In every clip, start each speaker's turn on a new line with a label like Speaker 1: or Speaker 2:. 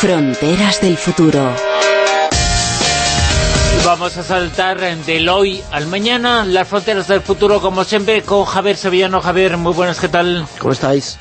Speaker 1: Fronteras del futuro.
Speaker 2: Vamos a saltar del hoy al mañana, las fronteras del futuro, como siempre, con Javier Sevillano. Javier, muy buenas, ¿qué tal?
Speaker 3: ¿Cómo estáis?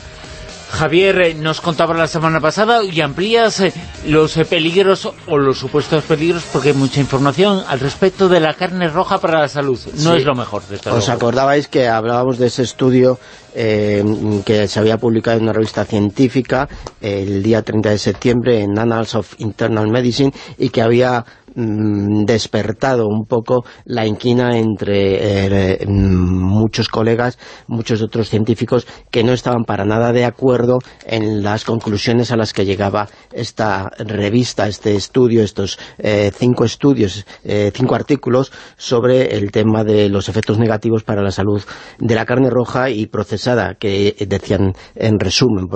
Speaker 2: Javier, eh, nos contaba la semana pasada y amplías eh, los eh, peligros o los supuestos peligros, porque hay mucha información al respecto de la carne roja para la salud. No es lo mejor. De
Speaker 3: ¿Os acordabais que hablábamos de ese estudio que se había publicado en una revista científica el día 30 de septiembre en Annals of Internal Medicine y que había Mm, despertado un poco la inquina entre eh, muchos colegas, muchos otros científicos que no estaban para nada de acuerdo en las conclusiones a las que llegaba esta revista, este estudio, estos eh, cinco estudios, eh, cinco artículos sobre el tema de los efectos negativos para la salud de la carne roja y procesada, que decían en resumen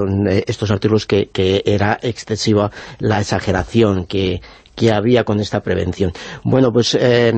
Speaker 3: estos artículos que era excesiva la exageración, que que había con esta prevención. Bueno, pues... Eh,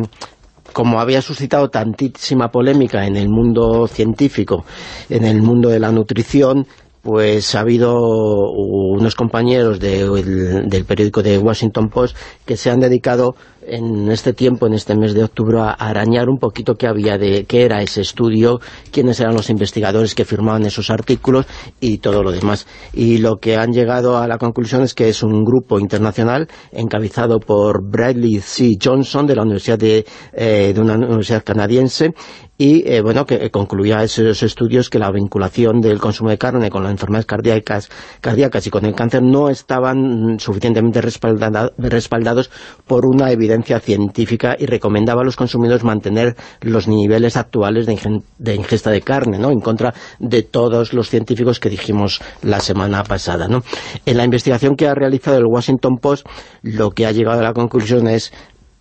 Speaker 3: como había suscitado tantísima polémica en el mundo científico, en el mundo de la nutrición, pues ha habido unos compañeros del periódico de Washington Post que se han dedicado en este tiempo, en este mes de octubre, a arañar un poquito qué había de qué era ese estudio, quiénes eran los investigadores que firmaban esos artículos y todo lo demás. Y lo que han llegado a la conclusión es que es un grupo internacional encabezado por Bradley C. Johnson de la Universidad de, eh, de una universidad canadiense y eh, bueno, que concluía esos estudios que la vinculación del consumo de carne con enfermedades cardíacas, cardíacas y con el cáncer no estaban suficientemente respaldados por una evidencia científica y recomendaba a los consumidores mantener los niveles actuales de, ingesta de carne, ¿no? en contra de todos los científicos que dijimos la semana pasada. ¿no? En la investigación que ha realizado el Washington Post, lo que ha llegado a la conclusión es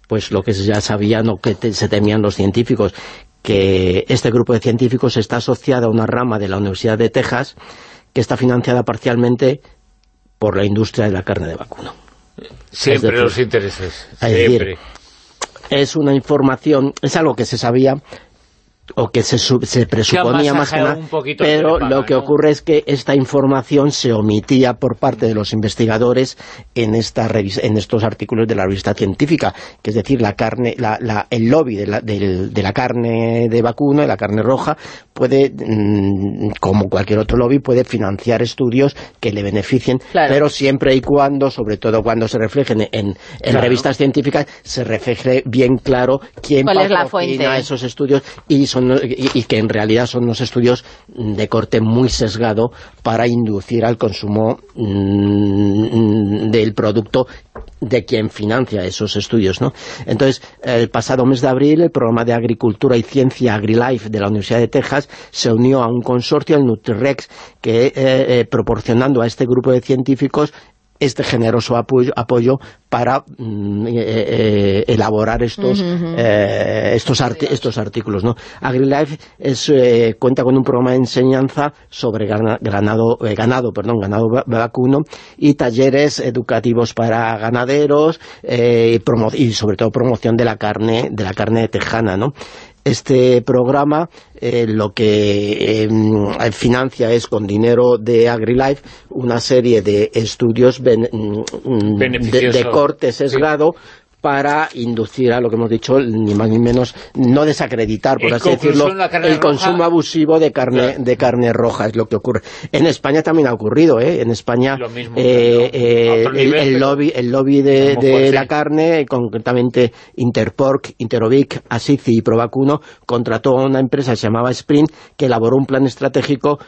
Speaker 3: pues lo que ya sabían o que se temían los científicos, que este grupo de científicos está asociado a una rama de la Universidad de Texas que está financiada parcialmente por la industria de la carne de vacuno.
Speaker 2: Siempre los intereses, siempre.
Speaker 3: es una información, es algo que se sabía, o que se, se presuponía más que nada, pero lo que ocurre es que esta información se omitía por parte de los investigadores en esta en estos artículos de la revista científica, que es decir, la carne, la, el lobby de la, de la, carne de vacuno, de la carne roja, puede, mm, como cualquier otro lobby, puede financiar estudios que le beneficien, pero siempre y cuando, sobre todo cuando se reflejen en, en revistas científicas, se refleje bien claro quién patrocina esos estudios y son y, que en realidad son unos estudios de corte muy sesgado para inducir al consumo mm, del producto de quien financia esos estudios. ¿no? Entonces, el pasado mes de abril, el programa de Agricultura y Ciencia AgriLife de la Universidad de Texas se unió a un consorcio, el Nutrirex, que eh, eh, proporcionando a este grupo de científicos este generoso apoyo, apoyo para mm, eh, eh, elaborar estos eh, estos, estos artículos. ¿no? AgriLife es, cuenta con un programa de enseñanza sobre ganado, ganado, perdón, ganado vacuno y talleres educativos para ganaderos y, sobre todo promoción de la carne de la carne tejana. ¿no? Este programa eh, lo que em, financia es con dinero de AgriLife una serie de estudios mm, de, corte sesgado para inducir a lo que hemos dicho, ni más ni menos, no desacreditar, por así decirlo, el consumo abusivo de carne de carne roja, es lo que ocurre. En España también ha ocurrido, ¿eh? En España eh, eh, el, lobby, el lobby de, la carne, concretamente Interpork, Interovic, Asici y Provacuno, contrató a una empresa que se llamaba Sprint, que elaboró un plan estratégico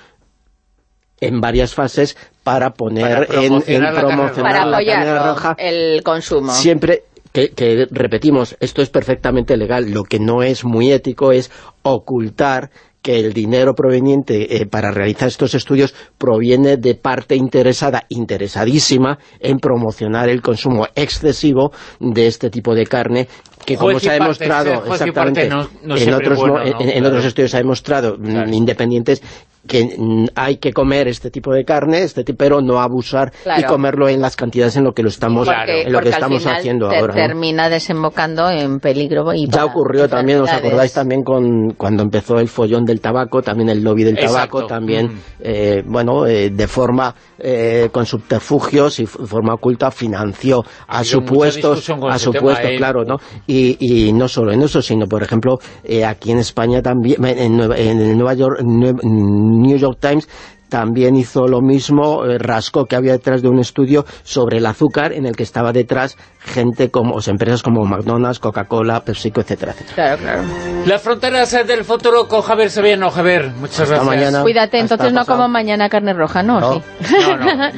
Speaker 3: en varias fases para poner en, promocionar
Speaker 4: la carne roja el consumo.
Speaker 3: Siempre que, repetimos, esto es perfectamente legal, lo que no es muy ético es ocultar que el dinero proveniente eh, para realizar estos estudios proviene de parte interesada, interesadísima, en promocionar el consumo excesivo de este tipo de carne que como se ha demostrado exactamente en, otros, en, otros estudios se ha demostrado mm, independientes que mm, hay que comer este tipo de carne, este tipo, pero no abusar y comerlo en las cantidades en lo que lo estamos, en lo que estamos haciendo ahora.
Speaker 4: termina desembocando en peligro. Y
Speaker 3: ya ocurrió también, ¿os acordáis también con cuando empezó el follón del tabaco, también el lobby del tabaco, también, mm. eh, bueno, eh, de forma, eh, con subterfugios y forma oculta financió a supuestos, a supuestos, claro, ¿no? Y, y no solo en eso, sino, por ejemplo, aquí en España también, en, en Nueva York, New York Times también hizo lo mismo, eh, rascó que había detrás de un estudio sobre el azúcar en el que estaba detrás gente como, o sea, empresas como McDonald's, Coca-Cola, PepsiCo, etcétera, etcétera.
Speaker 4: Claro, claro.
Speaker 2: Las fronteras del futuro con Javier Sevillano. Javier, muchas gracias.
Speaker 3: Mañana.
Speaker 4: Cuídate, entonces no como mañana carne roja, ¿no?
Speaker 3: no,
Speaker 2: no, no